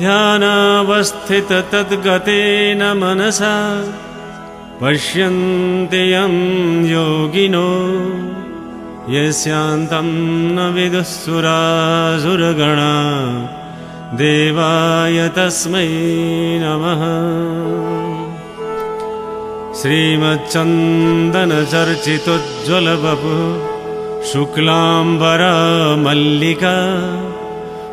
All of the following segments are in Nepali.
ध्यानावस्थिततद्गतेन मनसा पश्यन्ति यं योगिनो यस्यान्तं न विदुःसुरासुरगणा देवाय तस्मै नमः। श्रीमच्चन्दनचर्चितोज्ज्वलवपु शुक्लाम्बरा मल्लिका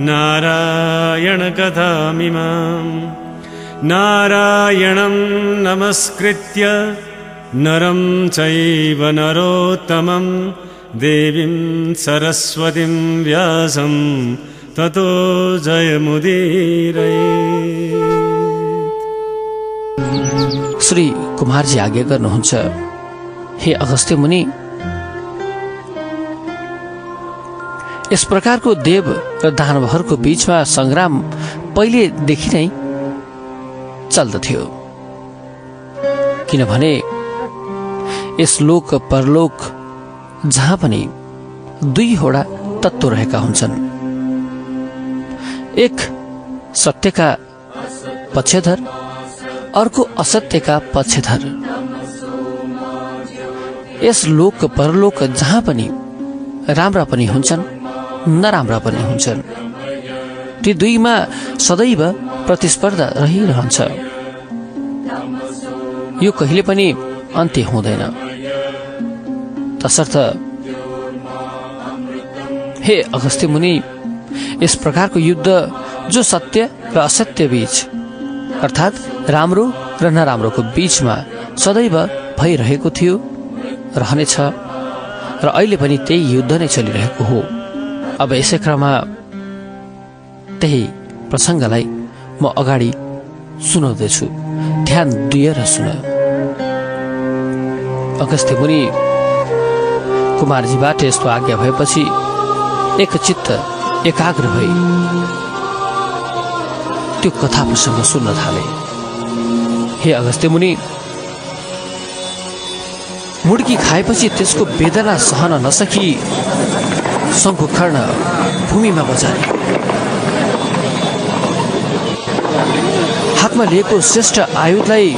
नारायणकथामिमाम् नारायणं नमस्कृत्य नरं चैव नरोत्तमं। देवीं सरस्वतीं व्यासं ततो जयमुदीरये। श्री कुमारजी आज्ञा गर्नुहुन्छ। हे अगस्त्य मुनि यस प्रकारको देव र दानवहरूको बीचमा सङ्ग्राम पहिलेदेखि नै चल्दथ्यो। किनभने यस लोक परलोक जहाँ पनि दुईवटा तत्त्व रहेका हुन्छन्। एक सत्यका पक्षधर अर्को असत्यका पक्षधर। यस लोक परलोक जहाँ पनि राम्रा पनि हुन्छन्। नराम्रा पनि हुन्छन्। ती दुईमा सदैव प्रतिस्पर्धा रहिरहन्छ। यो कहिले पनि अन्त्य हुँदैन। तसर्थ हे अगस्त्य मुनि यस प्रकारको युद्ध जो सत्य र असत्य बीच अर्थात् राम्रो र नराम्रोको बीचमा सदैव भइरहेको थियो रहनेछ र अहिले पनि त्यही युद्ध नै चलिरहेको हो। अब यसै क्रममा त्यही प्रसङ्गलाई म अगाडि सुनाउँदैछु। ध्यान दिएर सुन। अगस्त्य मुनि कुमारजीबाट यस्तो आज्ञा भएपछि एक चित्त एकाग्र भई त्यो कथा प्रसङ्ग सुन्न थाले। हे अगस्त्य मुनि मुड्की खाएपछि त्यसको वेदना सहन नसकी शङ्खु खर्न भूमिमा बजारे हातमा लिएको श्रेष्ठ आयुधलाई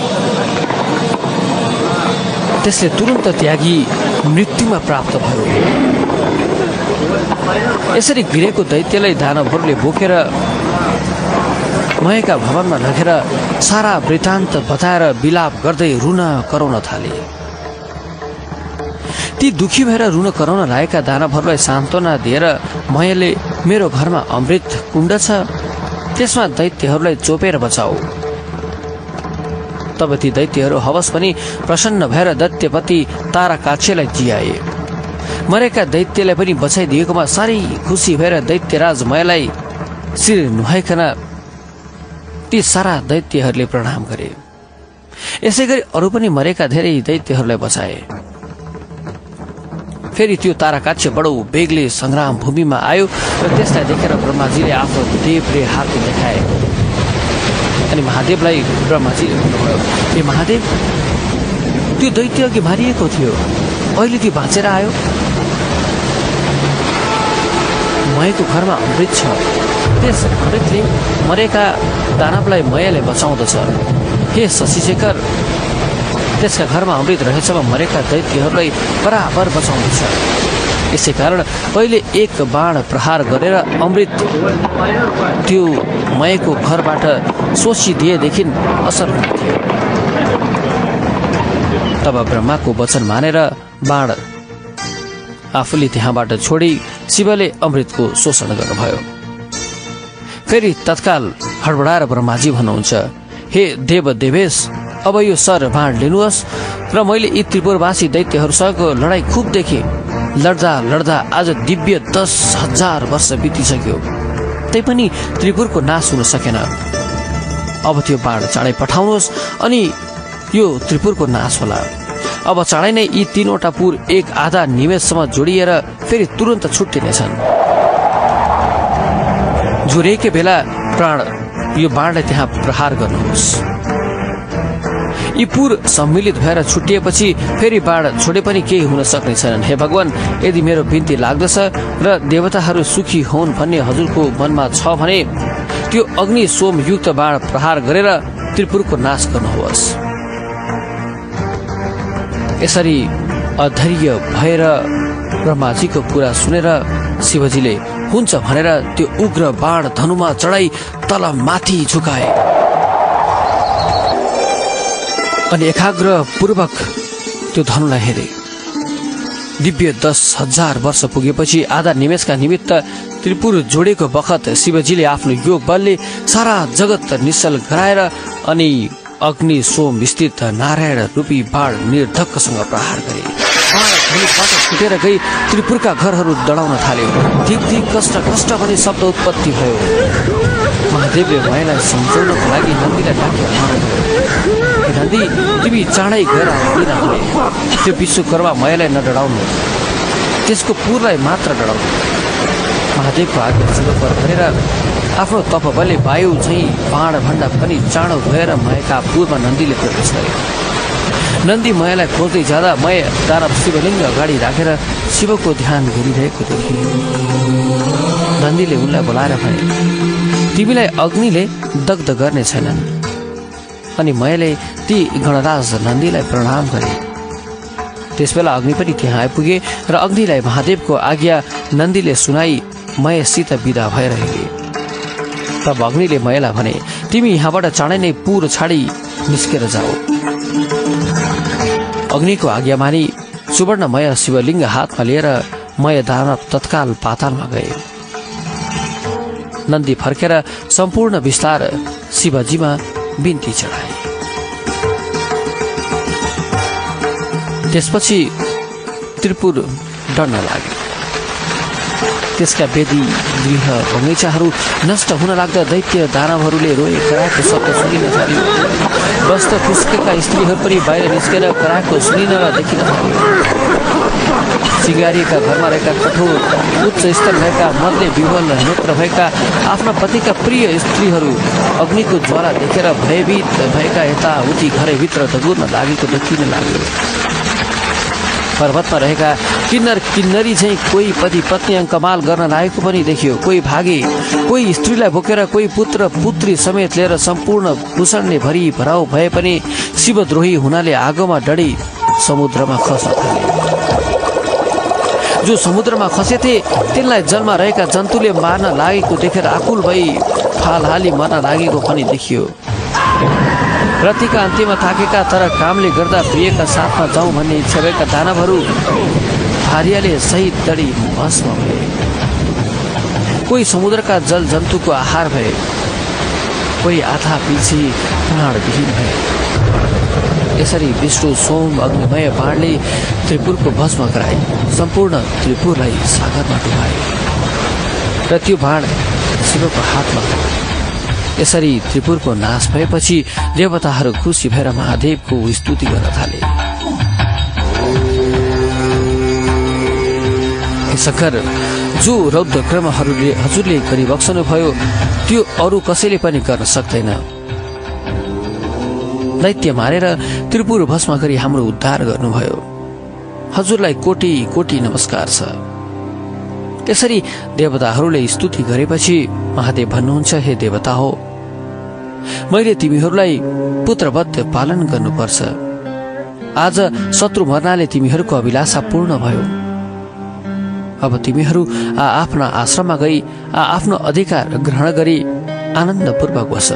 त्यसले तुरन्त त्यागी मृत्युमा प्राप्त भयो। यसरी गिरेको दैत्यलाई दानवहरूले बोकेर मयका भवनमा लगेर सारा वृत्तान्त बताएर विलाप गर्दै रुन कराउन थाले। ती दुखी भएर रुन कराउन लागेका दानवहरूलाई सान्त्वना दिएर मयले मेरो घरमा अमृत कुण्ड छ त्यसमा दैत्यहरूलाई चोपेर बचाऊ। तब ती दैत्यहरू हवस पनि प्रसन्न भएर दैत्यपति तारा काक्षेलाई जियाए। मरेका दैत्यलाई पनि बचाइदिएकोमा साह्रै खुसी भएर दैत्यराज मयलाई शिर नुहाइकन ती सारा दैत्यहरूले प्रणाम गरे। यसै गरी अरू पनि मरेका धेरै दैत्यहरूलाई बचाए। फेरि त्यो ताराकाक्ष बडो बेगले सङ्ग्राम भूमिमा आयो र त्यसलाई देखेर ब्रह्माजीले आफ्नो देवले हात देखाए। अनि महादेवलाई ब्रह्माजीले भन्नुभयो ए महादेव त्यो दैत्य अघि मारिएको थियो। अहिले त्यो बाँचेर आयो। मयको घरमा अमृत छ। त्यस अमृतले मरेका दानवलाई मयाले बचाउँदछ। हे शशिशेखर त्यसका घरमा अमृत रहेछमा मरेका दैत्यहरूलाई बराबर बचाउँदछ यसै कारण पहिले एक बाण प्रहार गरेर अमृत त्यो मयको घरबाट सोचिदिएदेखि असर हुन्थ्यो। तब ब्रह्माको वचन मानेर बाण आफूले त्यहाँबाट छोडी शिवले अमृतको शोषण गर्नुभयो। फेरि तत्काल हडबडाएर ब्रह्माजी भन्नुहुन्छ हे देव देवेश अब यो सर बाण लिनुहोस् र मैले यी त्रिपुरवासी दैत्यहरूसँगको लडाईँ खुब देखेँ। लड्दा लड्दा आज दिव्य दस हजार वर्ष बितिसक्यो। तैपनि त्रिपुरको नाश हुन सकेन। अब त्यो बाण चाँडै पठाउनुहोस् अनि यो त्रिपुरको नाश होला। अब चाँडै नै यी तीनवटा पुर एक आधा निमेषसम्म जोडिएर फेरि तुरन्त छुट्टिनेछन्। झुरेकै बेला प्राण यो बाणलाई त्यहाँ प्रहार गर्नुहोस्। यी पुर सम्मिलित भएर छुट्टिएपछि फेरि बाण छोडे पनि केही हुन सक्ने छैनन्। हे भगवान यदि मेरो बिन्ती लाग्दछ र देवताहरू सुखी हुन् भन्ने हजुरको मनमा छ भने त्यो अग्नि सोमयुक्त बाण प्रहार गरेर त्रिपुरको नाश गर्नुहोस्। यसरी अधैर्य भएर ब्रह्माजीको कुरा सुनेर शिवजीले हुन्छ भनेर त्यो उग्र बाण धनुमा चढाई तल माथि झुकाए। अनि एकाग्र पूर्वक त्यो धनुलाई हेरे। दिव्य दस हजार वर्ष पुगेपछि आधा निमेषका निमित्त त्रिपुर जोडेको बखत शिवजीले आफ्नो योग बलले सारा जगत निश्चल गराएर अनि अग्नि सोम स्थित नारायण रूपी बाण निर्धक्कसँग प्रहार गरे। धनुषबाट छुटेर गई त्रिपुरका घरहरू दडाउन थाल्यो। धिक धिक कष्ट कष्ट भने शब्द उत्पत्ति भयो। महादेवले मायालाई सम्झाउनको लागि नन्दीलाई डाक्यो नन्दी तिमी चाँडै गएर त्यो विश्वकर्मा मायालाई नडराउनु त्यसको पुरलाई मात्र डराउनु महादेवको आज्ञा शिवपर गरेर आफ्नो तपबलले वायु झैँ बाणभन्दा पनि चाँडो गएर मायाका पुरमा नन्दीले प्रवेश गरे नन्दी मायालाई खोज्दै जाँदा माया दानव शिवलिङ्ग अगाडि राखेर शिवको ध्यान गरिरहेको देखे नन्दीले उनलाई बोलाएर भने तिमीलाई अग्निले दग्ध गर्ने छैनन् अनि मैले ती गणराज नन्दीलाई प्रणाम गरे। त्यसबेला अग्नि पनि त्यहाँ आइपुगे र अग्निलाई महादेवको आज्ञा नन्दीले सुनाई मयसित विदा भएर हिँडे तब अग्निले मयलाई भने तिमी यहाँबाट चाँडै नै पुर छाडी निस्केर जाऊ। अग्निको आज्ञा मानि सुवर्णमय शिवलिङ्ग हातमा लिएर मय दानव तत्काल पातालमा गए। नन्दी फर्केर सम्पूर्ण विस्तार शिवजीमा बिन्ती चढाए। त्यसपछि त्रिपुर डढ्न लाग्यो। त्यसका वेदी गृह बगैँचाहरू नष्ट हुन लाग्दा दैत्य दानवहरूले रोए कराएको शब्द सुनिन थाल्यो। वस्त्र फुस्केका स्त्रीहरू पनि बाहिर निस्केर कराएको सुनिन र देखिन सिगारिएका घरमा रहेका कठोर उच्च स्तर भएका मदले विवल नेत्र भएका आफ्ना पतिका प्रिय स्त्रीहरू अग्निको ज्वाला देखेर भयभीत भएका यताउति घरैभित्र दगुर्न लागेको देखिन लाग्यो पर्वतमा रहेका किन्नर किन्नरी चाहिँ कोही पति पत्नी कमाल गर्न लागेको पनि देखियो। कोही भागे कोही स्त्रीलाई बोकेर कोही पुत्र पुत्री समेत लिएर सम्पूर्ण भूषणले भरि भराउ भए पनि शिवद्रोही हुनाले आगोमा डढी समुद्रमा खस्न थाले जो समुद्रमा खसेथे तिनलाई जलमा रहेका जन्तुले मार्न लागेको देखेर आकुल भई फालहाली मर्न लागेको पनि देखियो। रतिका अन्त्यमा थाकेका तर कामले गर्दा प्रियका साथमा जाउँ भन्ने इच्छा भएका दानवहरू भारियाले सहित दडी भस्म भए। कोही समुद्रका जल जन्तुको आहार भए कोही आथा पिछे प्राणविहीन भए। यसरी विष्णु सोम अग्निमय बाणले त्रिपुरको भस्म गराए सम्पूर्ण त्रिपुरलाई सागरमा डुबाए। र त्यो बाण शिवको हातमा यसरी त्रिपुरको नाश भएपछि देवताहरू खुसी भएर महादेवको स्तुति गर्न थाले। सखर जो रौद्र कर्महरूले हजुरले गरिबक्सनु भयो त्यो अरू कसैले पनि गर्न सक्दैन। दैत्य मारेर त्रिपुर भस्म गरी हाम्रो उद्धार गर्नुभयो। हजुरलाई कोटी कोटी नमस्कार छ। त्यसरी देवताहरूले स्तुति गरेपछि महादेव भन्नुहुन्छ हे देवता हो मैले तिमीहरूलाई पुत्रवत पालन गर्नुपर्छ। आज शत्रु मर्नाले तिमीहरूको अभिलाषा पूर्ण भयो। अब तिमीहरू आ आफ्ना आश्रममा गई आ आफ्नो अधिकार ग्रहण गरी आनन्दपूर्वक बस।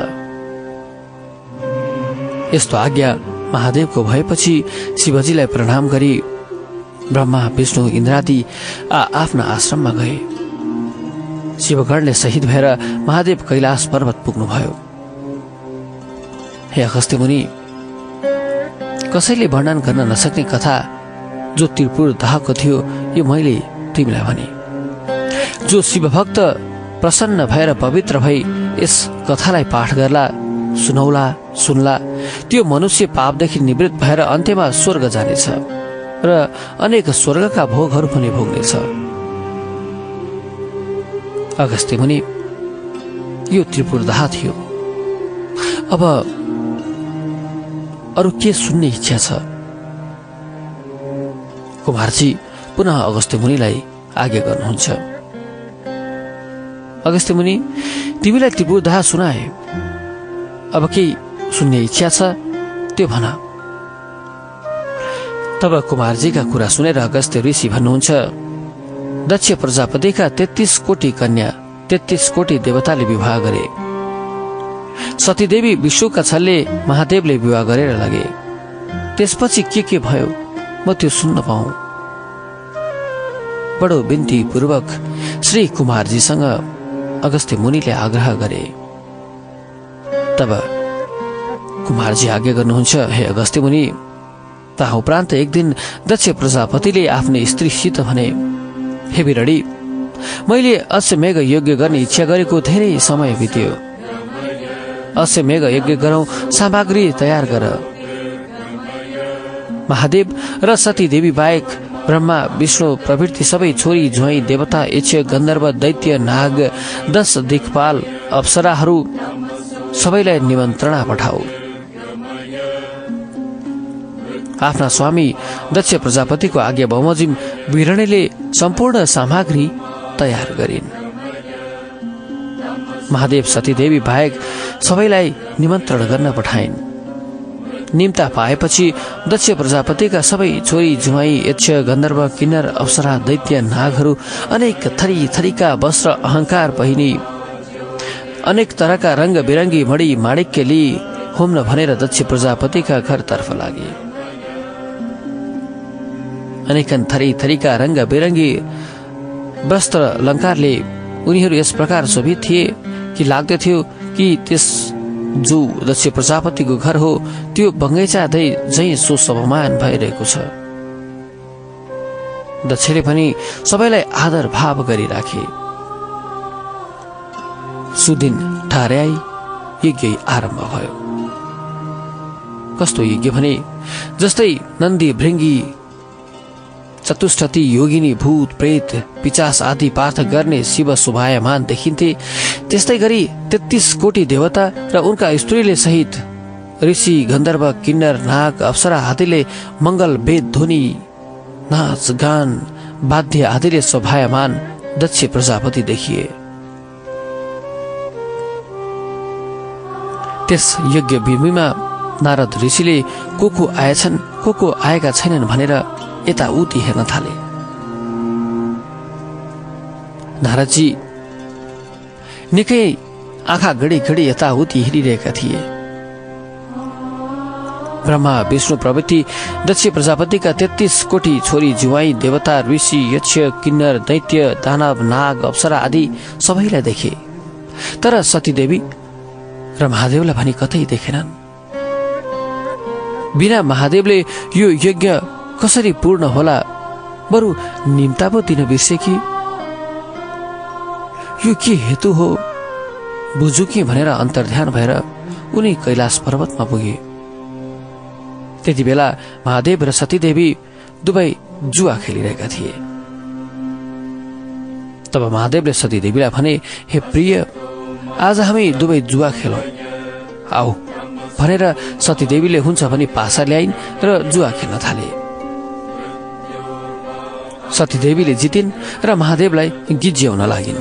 यस्तो आज्ञा महादेवको भएपछि शिवजीलाई प्रणाम गरी ब्रह्मा विष्णु इन्द्रादि आ आफ्ना आश्रममा गए। शिवगणले शहीद भएर महादेव कैलाश पर्वत पुग्नुभयो। हे अगस्त्य मुनि कसैले वर्णन गर्न नसक्ने कथा जो त्रिपुर दाहको थियो यो मैले तिमीलाई भने। जो शिवभक्त प्रसन्न भएर पवित्र भई यस कथालाई पाठ गर्ला सुनौला सुनला त्यो मनुष्य पापदेखि निवृत्त भएर अन्त्यमा स्वर्ग जानेछ। र अनेक स्वर्गका भोगहरू पनि भोग्नेछ। अगस्त्य मुनि यो त्रिपुरदाह थियो। अब अरू के सुन्ने इच्छा छ? कुमारजी पुनः अगस्त्य मुनिलाई आज्ञा गर्नुहुन्छ। अगस्त्य मुनि तिमीलाई त्रिपुरदाह सुनाए। अब केही सुन्ने इच्छा छ? त्यो भन। तब कुमारजीका कुरा सुनेर अगस्त्य ऋषि भन्नुहुन्छ दक्ष प्रजापतिका तेत्तिस कोटी कन्या तेत्तिस कोटी देवताले विवाह गरे। सतीदेवी विश्वका छलले महादेवले विवाह गरेर लगे। त्यसपछि के के भयो म त्यो सुन्न पाऊ। बडो बिन्ती पूर्वक श्री कुमारजीसँग अगस्त्य मुनिले आग्रह गरे। तब कुमारजी आज्ञा गर्नुहुन्छ हे अगस्त्य मुनि ता उपरान्त एक दिन दक्ष प्रजापतिले आफ्नो स्त्रीसित भने हे बिरडी मैले अश्वमेघ यज्ञ गर्ने इच्छा गरेको धेरै समय बित्यो। अश्वमेघ यज्ञ गरौँ सामग्री तयार गर। महादेव र सती देवी बाहेक ब्रह्मा विष्णु प्रवृत्ति सबै छोरी झुवाई देवता यक्ष गन्धर्व दैत्य नाग दश दिक्पाल अप्सराहरू सबैलाई निमन्त्रणा पठाऊ। आफ्ना स्वामी दक्ष प्रजापतिको आज्ञा बमोजिम वीरणीले सम्पूर्ण सामग्री तयार गरिन्। महादेव सतीदेवी बाहेक सबैलाई निमन्त्रण गर्न पठाइन्। निम्ता पाएपछि दक्ष प्रजापतिका सबै छोरी जुवाई यक्ष गन्धर्व किन्नर अप्सरा दैत्य नागहरू अनेक थरी थरीका वस्त्र अहङ्कार पहिनी अनेक तरका रङ्ग बिरङ्गी मणि माणिक्य लिई भनेर दक्ष प्रजापतिका घरतर्फ लागे। अनेकन थरी थरीका रङ्ग बिरङ्गी वस्त्र अलङ्कारले उनीहरू यस प्रकार शोभित थिए कि लाग्दथ्यो कि त्यस जो दक्ष प्रजापतिको घर हो त्यो बगैँचा झै झै सुशोभमान भइरहेको छ। दक्षले पनि सबैलाई आदर भाव गरिराखे। सुदिन ठहर्याई यज्ञ आरम्भ भयो। कस्तो यज्ञ भने जस्तै नन्दी भृङ्गी चतुष्टती योगिनी भूत प्रेत पिचास आदि पाठ गर्ने शिव शोभायमान देखिन्थे। त्यस्तै गरी तेत्तिस कोटी देवता र उनका स्त्रीले सहित ऋषि गन्धर्व किन्नर नाग अप्सरा आदिले मङ्गल वेद ध्वनि नाच गान वाद्य आदिले शोभायमान दक्ष प्रजापति देखिए। त्यस यज्ञ भूमिमा नारद ऋषिले को को आएछन् को को आएका छैनन् भनेर यताउति हेर्न थाले। नारदजी निकै आँखा घडी घडी यताउति हेरिरहेका थिए। ब्रह्मा विष्णु प्रवृत्ति दक्ष प्रजापतिका तेत्तिस कोटी छोरी जुवाई देवता ऋषि यक्ष किन्नर दैत्य दानव नाग अप्सरा आदि सबैलाई देखे। तर सतीदेवी र महादेवलाई भने कतै देखेनन्। बिना महादेवले यो यज्ञ कसरी पूर्ण होला? बरु निम्ता पो दिन बिर्से कि? यो के हेतु हो? बुझु कि भनेर अन्तर्ध्यान भएर उनी कैलाश पर्वतमा पुगे। त्यति बेला महादेव र सतीदेवी दुवै जुवा खेलिरहेका थिए। तब महादेवले सतीदेवीलाई भने हे प्रिय आज हामी दुवै जुवा खेलौँ। आऊ। भनेर सतीदेवीले हुन्छ भने पासा ल्याइन् र जुवा खेल्न थाले। सतीदेवीले जितिन् र महादेवलाई गिज्याउन लागिन्।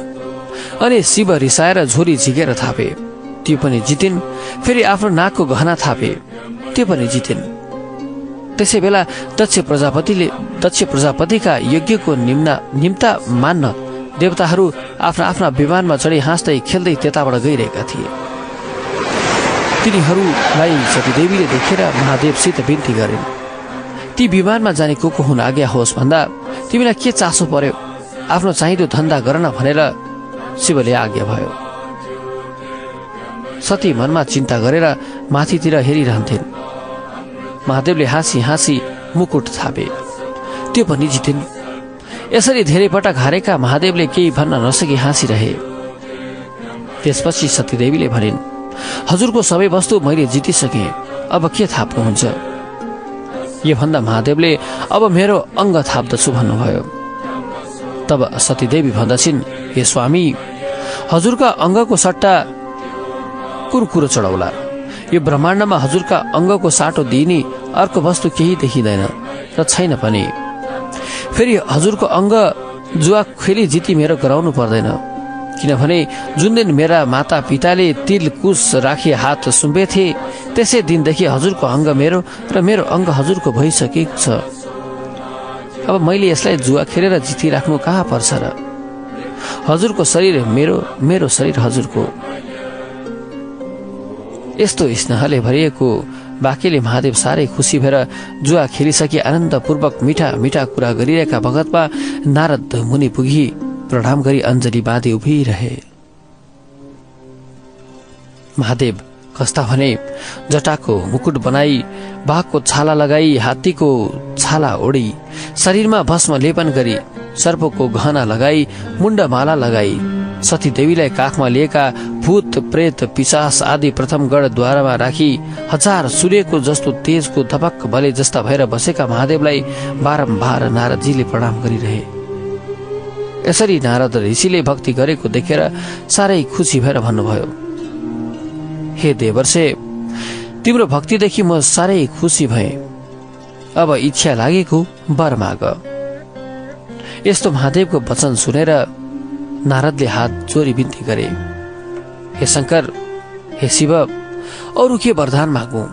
अनि शिव रिसाएर झोरी झिकेर थापे। त्यो पनि जितिन् फेरि आफ्नो नाकको गहना थापे। त्यो पनि जितिन्। त्यसै बेला दक्ष प्रजापतिले दक्ष प्रजापतिका यज्ञको निम्ना निम्ता मान्न देवताहरू आफ्ना आफ्ना विमानमा चढी हाँस्दै खेल्दै त्यताबाट गइरहेका थिए। तिनीहरूलाई सतीदेवीले देखेर महादेवसित बिन्ती गरिन्। ती विमानमा जाने को को हुन आज्ञा होस् भन्दा तिमीलाई के चासो पर्यो? आफ्नो चाहिँदो धन्दा गर न भनेर शिवले आज्ञा भयो। सती मनमा चिन्ता गरेर माथितिर हेरिरहन्थिन्। महादेवले हाँसी हाँसी मुकुट थापे। त्यो पनि जितिन् यसरी धेरै पटक हारेका महादेवले केही भन्न नसकी हाँसिरहे त्यसपछि सतीदेवीले भनिन् हजुरको सबै वस्तु मैले जितिसकेँ। अब के थाप्नुहुन्छ? यो भन्दा महादेवले अब मेरो अङ्ग थाप्दछु भन्नुभयो। तब सतीदेवी भन्दछिन् हे स्वामी हजुरका अङ्गको सट्टा कुन कुरो चढाउला। यो ब्रह्माण्डमा हजुरका अङ्गको साटो दिइने अर्को वस्तु केही देखिँदैन र छैन पनि। फेरि हजुरको अङ्ग जुवा खेली जिती मेरो गराउनु पर्दैन। किनभने जुन दिन मेरा माता पिताले तिल कुश राखी हात सुम्पेथे त्यसै दिनदेखि हजुरको अङ्ग मेरो र मेरो अङ्ग हजुरको भइसकेको छ। अब मैले यसलाई जुवा खेलेर जितिराख्नु कहाँ पर्छ र? हजुरको शरीर मेरो मेरो शरीर हजुरको। यस्तो स्नेहले भरिएको बाँकीले महादेव साह्रै खुसी भएर जुवा खेलिसकी आनन्दपूर्वक मिठा मिठा कुरा गरिरहेका भगतमा नारद मुनि पुगी प्रणाम गरी अञ्जली बाँधी उभिरहे महादेव कस्ता भने जटाको मुकुट बनाई बाघको छाला लगाई हात्तीको छाला ओढी शरीरमा भस्म लेपन गरी सर्पको गहना लगाई मुण्डमाला लगाई सती देवीलाई काखमा लिएका भूत प्रेत पिसास आदि प्रथम गढद्वारामा राखी हजार सूर्यको जस्तो तेजको धपक भले जस्ता भएर बसेका महादेवलाई बारम्बार नारदजीले प्रणाम गरिरहे। यसरी नारद ऋषिले भक्ति गरेको देखेर साह्रै खुसी भएर भन्नुभयो हे देवर्षे तिम्रो भक्तिदेखि म साह्रै खुसी भए। अब इच्छा लागेको वर माग। यस्तो महादेवको वचन सुनेर नारदले हात चोरी बिन्ती गरे हे शङ्कर हे शिव अरू के वरदान मागु?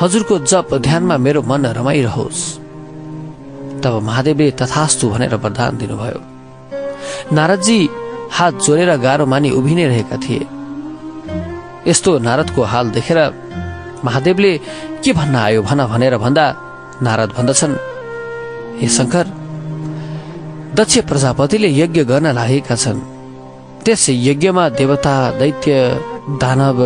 हजुरको जप ध्यानमा मेरो मन रमाइरहोस् तब महादेवले तथास्तु भनेर वरदान दिनुभयो। नारदजी हात जोडेर गाह्रो मानि उभिनै रहेका थिए। यस्तो नारदको हाल देखेर महादेवले के भन्न आयो भन भनेर भन्दा नारद भन्दछन् हे शङ्कर दक्ष प्रजापतिले यज्ञ गर्न लागेका छन्। त्यस यज्ञमा देवता दैत्य दानव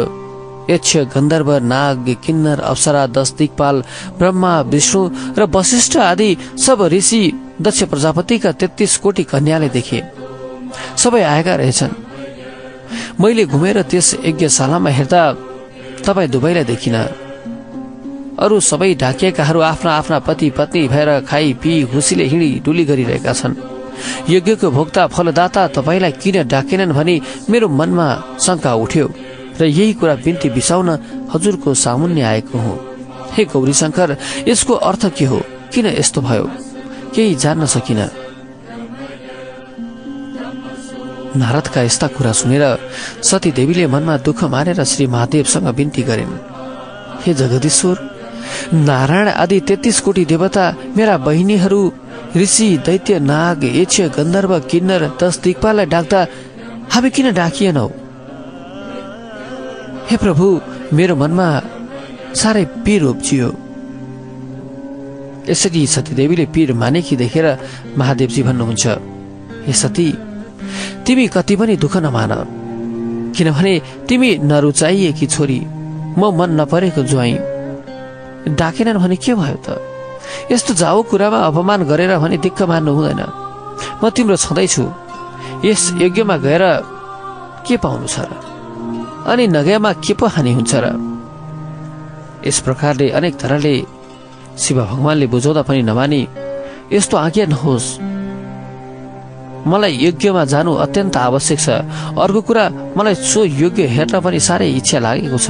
यक्ष गन्धर्व नाग किन्नर अप्सरा दश दिक्पाल ब्रह्मा विष्णु र वशिष्ठ आदि सब ऋषि दक्ष प्रजापतिका तेत्तिस कोटी कन्याले देखे। सबै आएका रहेछन्। मैले घुमेर त्यस यज्ञशालामा हेर्दा तपाईँ दुवैलाई देखिन। अरू सबै ढाकिएकाहरू आफ्ना आफ्ना पति पत्नी भएर खाई पिई खुसीले हिँडी डुली गरिरहेका छन्। यज्ञको भोक्ता फलदाता तपाईँलाई किन डाकेनन् भनी मेरो मनमा शङ्का उठ्यो र यही कुरा बिन्ती बिसाउन हजुरको सामुन्य आएको हुँ। हे गौरी शङ्कर यसको अर्थ के हो? किन यस्तो भयो? केही जान्न सकिन। नारदका यस्ता कुरा सुनेर सती देवीले मनमा दुःख मानेर श्री महादेवसँग बिन्ती गरिन्। हे जगदीश्वर नारायण आदि तेत्तिस कोटी देवता मेरा बहिनीहरू ऋषि दैत्य नाग यक्ष गन्धर्व किन्नर दश दिक्पाललाई डाक्दा हामी किन डाकिएनौ? हे प्रभु मेरो मनमा साह्रै पीर उब्जियो। यसरी सतीदेवीले पीर मानेकी देखेर महादेवजी भन्नुहुन्छ हे सती तिमी कति पनि दुःख नमान। किनभने तिमी नरुचाइएकी छोरी म मन नपरेको ज्वाइँ। डाकेनन् भने के भयो त? यस्तो जाऊ कुरामा अपमान गरेर भने दिक्क मान्नु हुँदैन। म तिम्रो छँदैछु। यस यज्ञमा गएर के पाउनु छ र? अनि नगएमा के पो हानि हुन्छ र? यस प्रकारले अनेक तरहले शिव भगवानले बुझाउँदा पनि नमानी यस्तो आज्ञा नहोस्। मलाई यज्ञमा जानु अत्यन्त आवश्यक छ। अर्को कुरा मलाई सो योग्य हेर्न पनि साह्रै इच्छा लागेको छ।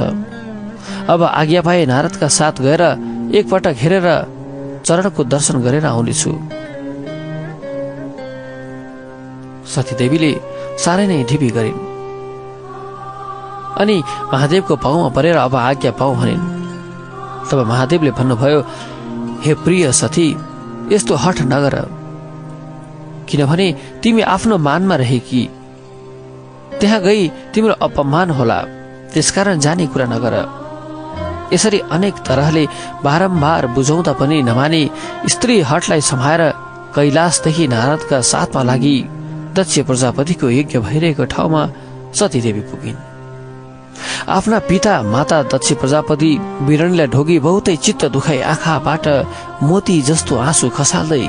अब आज्ञा पाए नारदका साथ गएर एकपटक हेरेर चरणको दर्शन गरेर आउनेछु। सतीदेवीले साह्रै नै ढिपी गरिन्। अनि महादेवको पाउमा परेर अब आज्ञा पाऊ भनिन्। तब महादेवले भन्नुभयो हे प्रिय सती यस्तो हठ नगर। किनभने तिमी आफ्नो मानमा रहेकी त्यहाँ गई तिम्रो अपमान होला। त्यसकारण जाने कुरा नगर। यसरी अनेक तरहले बारम्बार बुझाउँदा पनि नमाने स्त्री हटलाई समाएर कैलाशदेखि नारदका साथमा लागि दक्ष प्रजापतिको यज्ञ भइरहेको ठाउँमा सतीदेवी पुगिन्। आफ्ना पिता माता दक्ष प्रजापति बिरणीलाई ढोगी बहुतै चित्त दुखाई आँखाबाट मोती जस्तो आँसु खसाल्दै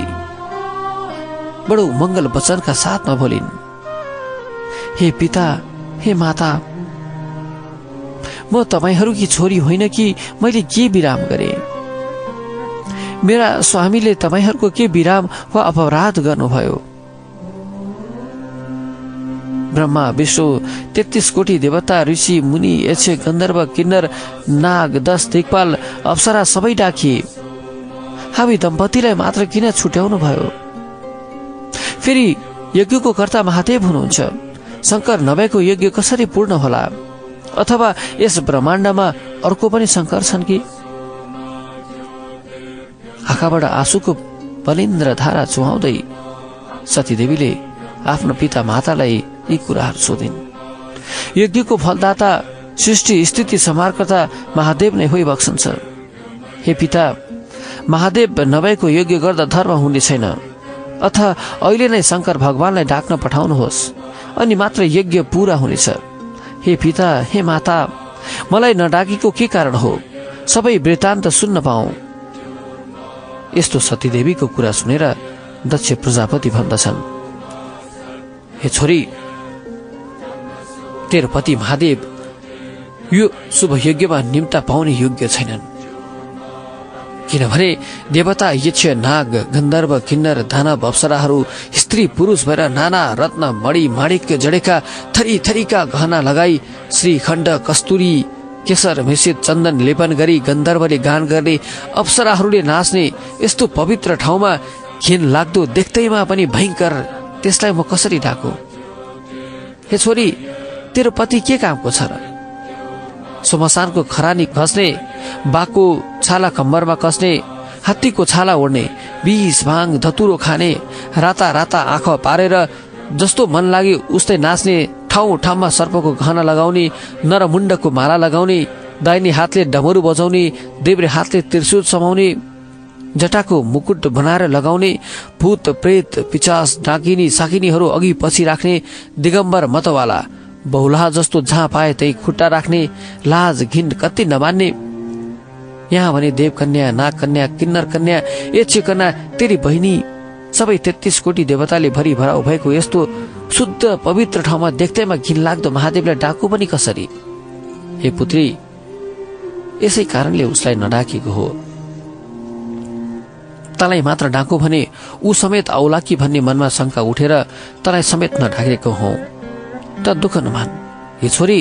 बडो मङ्गल वचनका साथमा बोलिन् हे पिता हे माता म तपाईँहरूकी छोरी होइन कि मैले के विराम गरे? मेरा स्वामीले तपाईँहरूको के विराम वा अपराध गर्नुभयो? ब्रह्मा विष्णु तेत्तिस कोटी देवता ऋषि मुनि यक्ष गन्धर्व किन्नर नाग दश दिक्पाल अप्सरा सबै डाकिए। हामी दम्पतिलाई मात्र किन छुट्याउनु भयो फेरि यज्ञको कर्ता महादेव हुनुहुन्छ। शङ्कर नभएको यज्ञ कसरी पूर्ण होला? अथवा यस ब्रह्माण्डमा अर्को पनि शङ्कर छन् कि? आँखाबाट आँसुको बलिन्द्र धारा चुहाउँदै सतीदेवीले आफ्नो पिता मातालाई यी कुराहरू सोधिन्। यज्ञको फलदाता सृष्टि स्थिति समारकर्ता महादेव नै होइ बक्सन्छ। हे पिता महादेव नभएको यज्ञ गर्दा धर्म हुने छैन। अथ अहिले नै शङ्कर भगवानलाई डाक्न पठाउनुहोस्। अनि मात्र यज्ञ पूरा हुनेछ। हे पिता हे माता मलाई नडाकेको के कारण हो? सबै वृत्तान्त सुन्न पाऊ। यस्तो सतीदेवीको कुरा सुनेर दक्ष प्रजापति भन्दछन्। हे छोरी तेरो पति महादेव यो शुभ यज्ञमा निम्ता पाउने योग्य छैनन्। किनभने देवता यक्ष नाग गन्धर्व किन्नर दानव अप्सराहरू स्त्री पुरुष भएर नाना रत्न मणि माणिक्य जडेका थरी थरीका गहना लगाई श्रीखण्ड कस्तुरी केसर मिश्रित चन्दन लेपन गरी गन्धर्वले गान गर्ने अप्सराहरूले नाच्ने यस्तो पवित्र ठाउँमा घिन लाग्दो देख्दैमा पनि भयङ्कर त्यसलाई म कसरी डाकु हे छोरी तेरो पति के कामको छ र? सोमसानको खरानी घस्ने बाघको छाला कम्बरमा कस्ने हात्तीको छाला ओढ्ने बिस भाङ धतुरो खाने राता राता आँखा पारेर जस्तो मन लागे उस्तै नाच्ने ठाउँ ठाउँमा सर्पको गहना लगाउने नरमुण्डको माला लगाउने दाहिने हातले डमरू बजाउने देब्रे हातले त्रिशुल समाउने जटाको मुकुट बनाएर लगाउने भूत प्रेत पिचास डाकिनी साकिनीहरू अघि पछि राख्ने दिगम्बर मतवाला बहुलाह जस्तो जहाँ पाए त्यही खुट्टा राख्ने लाज घिन कति नमान्ने यहाँ भने देवकन्या नागकन्या किन्नर कन्या कन्या तेरी बहिनी सबै तेत्तिस कोटी देवताले भरि भराउ भएको यस्तो शुद्ध पवित्र ठाउँमा देख्दैमा घिन लाग्दो महादेवलाई डाकु पनि कसरी? हे पुत्री यसै कारणले उसलाई नडाकेको हो। तलाई मात्र डाकु भने ऊ समेत आउला कि भन्ने मनमा शङ्का उठेर तलाई समेत नढाकेको हौ। त दुःख नमान हे छोरी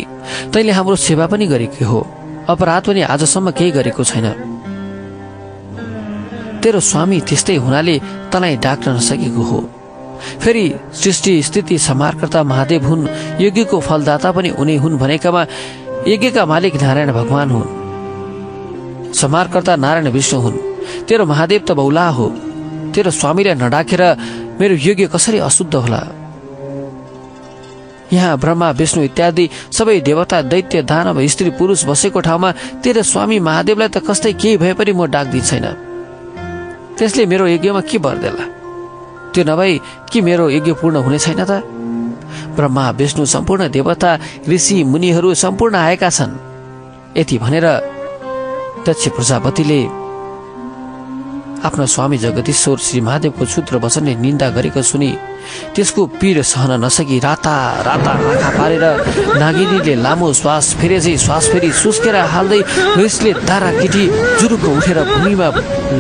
तैँले हाम्रो सेवा पनि गरेको हो। अपराध पनि आजसम्म केही गरेको छैन। तेरो स्वामी त्यस्तै हुनाले तँलाई डाक्न नसकेको हो। फेरि सृष्टि स्थिति समारकर्ता महादेव हुन् यज्ञको फलदाता पनि उनी हुन् भनेकामा यज्ञका मालिक नारायण भगवान हुन्। समारकर्ता नारायण विष्णु हुन्। तेरो महादेव त बौला हो। तेरो स्वामीलाई नडाकेर मेरो यज्ञ कसरी अशुद्ध होला? यहाँ ब्रह्मा विष्णु इत्यादि सबै देवता दैत्य दानव स्त्री पुरुष बसेको ठाउँमा तेरो स्वामी महादेवलाई त कस्तै केही भए पनि म डाक्दिन्छैन त्यसले मेरो यज्ञमा के बर्देला त्यो नभई कि मेरो यज्ञ पूर्ण हुने छैन त? ब्रह्मा विष्णु सम्पूर्ण देवता ऋषि मुनिहरू सम्पूर्ण आएका छन्। यति भनेर दक्ष प्रजापतिले आफ्नो स्वामी जगदीश्वर श्री महादेवको क्षुद्र वचनले निन्दा गरेको सुनि त्यसको पीर सहन नसकी राता राता आँखा पारेर नागिनीले लामो श्वास फेरे चाहिँ श्वास फेरि सुस्केर हाल्दै रिसले तारा केटी जुरुको उठेर भूमिमा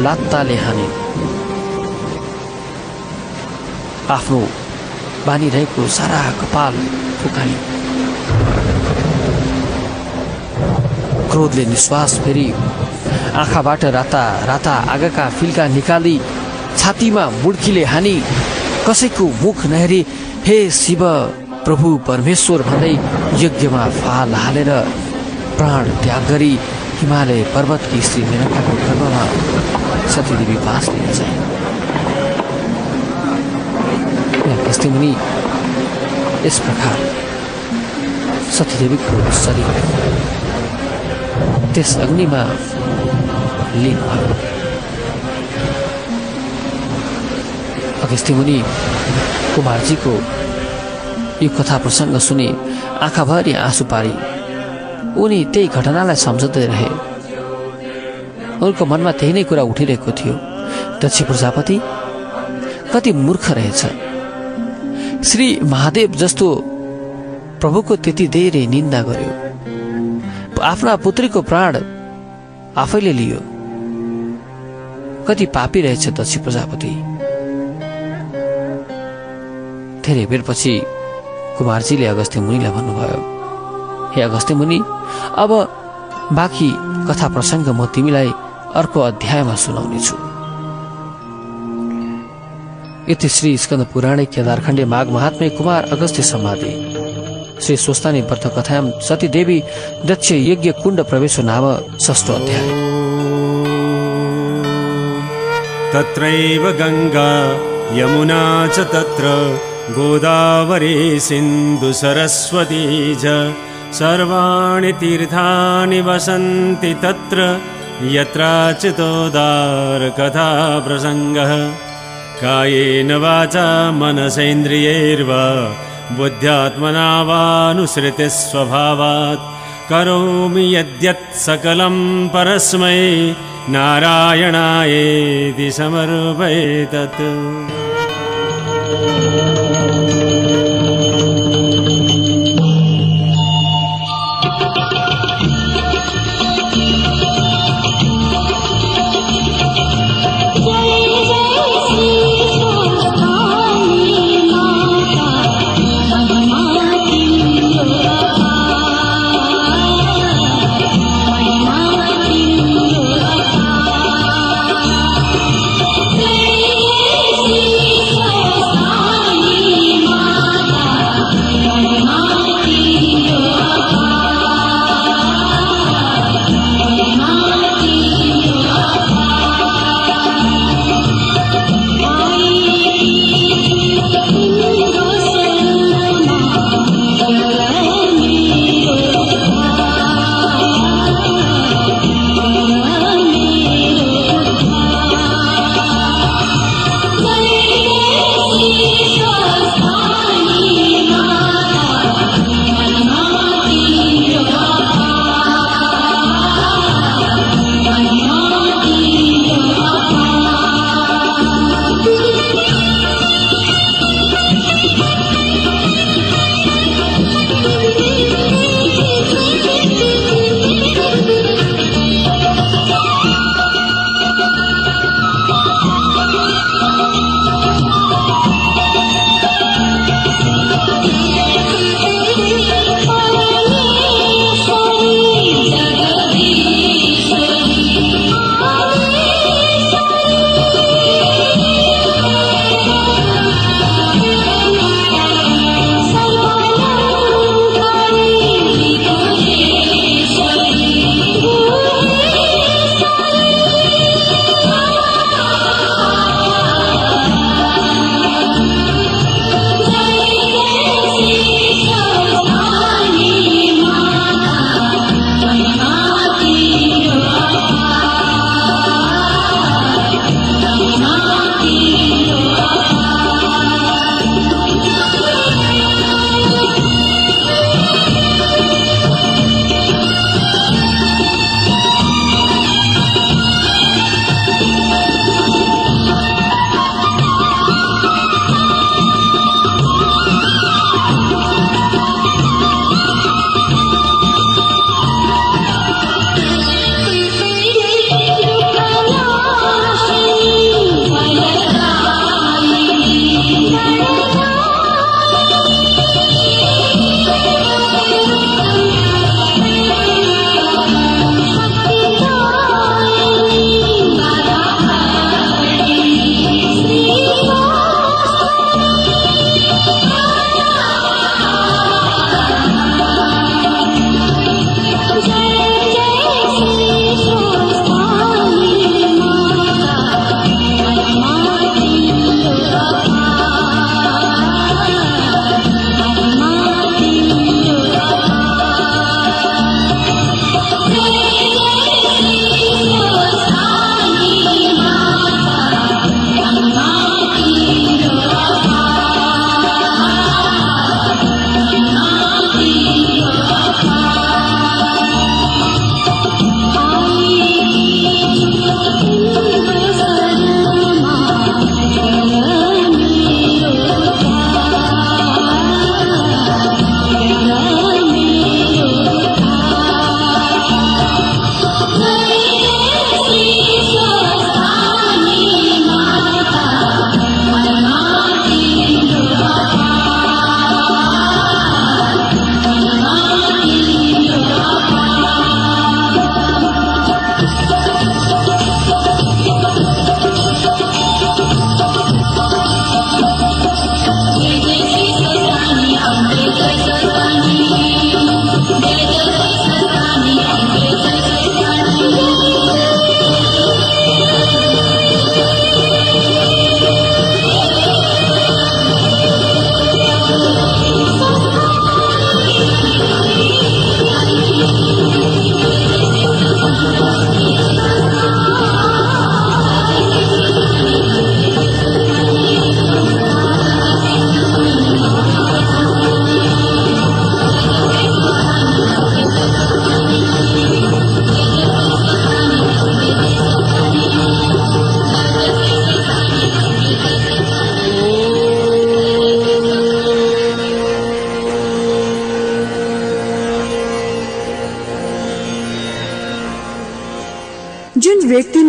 लात्ताले हाने। आफ्नो बानिरहेको सारा कपाल फुकाई क्रोधले निश्वास फेरि आँखाबाट राता राता आगाका फिल्का निकाली छातीमा मुड्कीले हानी कसैको मुख नहेरी हे शिव प्रभु परमेश्वर भन्दै यज्ञमा फाल हालेर प्राण त्याग गरी हिमालय पर्वतकी श्री मेनकाको गर्भमा सतीदेवी बास लिन चाहिँ। यस्तै मुनि यस प्रकार सतीदेवीको शरीर। त्यस अग्निमा लिन भयो अगस्त्य मुनि कुमारजीको यो कथा प्रसङ्ग सुने आँखाभरि आँसु पारी। उनी त्यही घटनालाई सम्झँदै रहे। उनको मनमा त्यही नै कुरा उठिरहेको थियो। दक्ष प्रजापति कति मूर्ख रहेछ। श्री महादेव जस्तो प्रभुको त्यति धेरै निन्दा गर्यो। आफ्ना पुत्रीको प्राण आफैले लियो। कति पापी रहेछ दक्ष प्रजापति? धेरै बेरपछि कुमारजीले अगस्त्य मुनिलाई भन्नुभयो हे अगस्त्य मुनि अब बाँकी कथा प्रसङ्ग म तिमीलाई अर्को अध्यायमा सुनाउनेछु। यति श्री स्कन्द पुराणे केदारखण्डे माघ महात्मे कुमार अगस्त्य समाधि। श्री स्वस्तानी व्रत कथायां सती देवी दक्ष यज्ञ कुण्ड प्रवेश नाम षष्ठ अध्याय। तत्रैव गङ्गा यमुना च तत्र गोदावरी सिन्धुसरस्वती च। सर्वाणि तीर्थानि वसन्ति तत्र यत्राचितोदारकथा प्रसङ्गः कायेन वाचा मनसेन्द्रियैर्वा बुद्ध्यात्मना वानुसृतिस्वभावात् करोमि यद्यत् सकलं परस्मै नारायणायेति समर्पयेतत्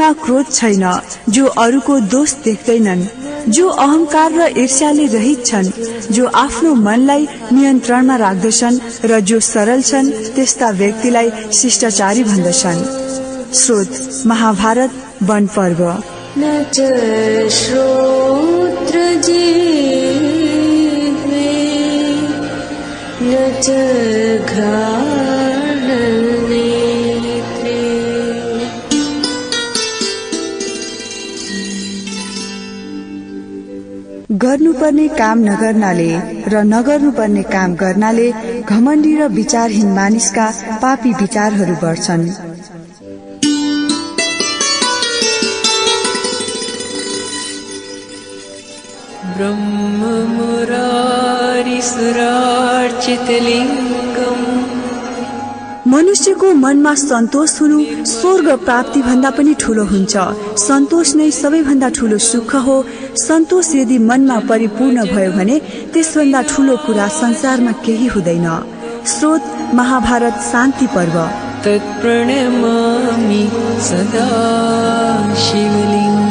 व्यक्तिमा क्रोध छैन जो अरूको दोष देख्दैनन्। जो अहंकार र ईर्ष्याले रहित छन् जो आफ्नो मनलाई नियन्त्रणमा राख्दछन् र जो सरल छन् त्यस्ता व्यक्तिलाई शिष्टाचारी भन्दछन्। स्रोत महाभारत वन पर्व। न गर्नुपर्ने काम नगर्नाले र नगर्नुपर्ने काम गर्नाले घमण्डी र विचारहीन मानिसका पापी विचारहरू बढ्छन्। ब्रह्ममुरारिसुरार्चितलिङ्गम् मनुष्यको मनमा सन्तोष हुनु स्वर्ग प्राप्ति भन्दा पनि ठूलो हुन्छ। सन्तोष नै सबैभन्दा ठूलो सुख हो। सन्तोष यदि मनमा परिपूर्ण भयो भने त्यसभन्दा ठूलो कुरा संसारमा केही हुँदैन। स्रोत महाभारत शान्ति पर्व। तत्प्रणमामि सदा शिवलिङ्गम्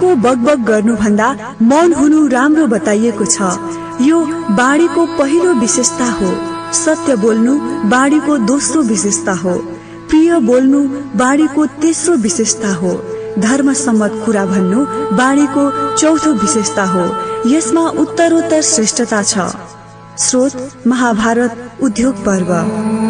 व्यर्थको बगबग गर्नुभन्दा मौन हुनु राम्रो बताइएको छ। यो बाणीको पहिलो विशेषता हो। सत्य बोल्नु बाणीको दोस्रो विशेषता हो। प्रिय बोल्नु बाणीको तेस्रो विशेषता हो। धर्मसम्मत कुरा भन्नु बाणीको चौथो विशेषता हो। यसमा उत्तरोत्तर श्रेष्ठता छ। स्रोत महाभारत उद्योग पर्व।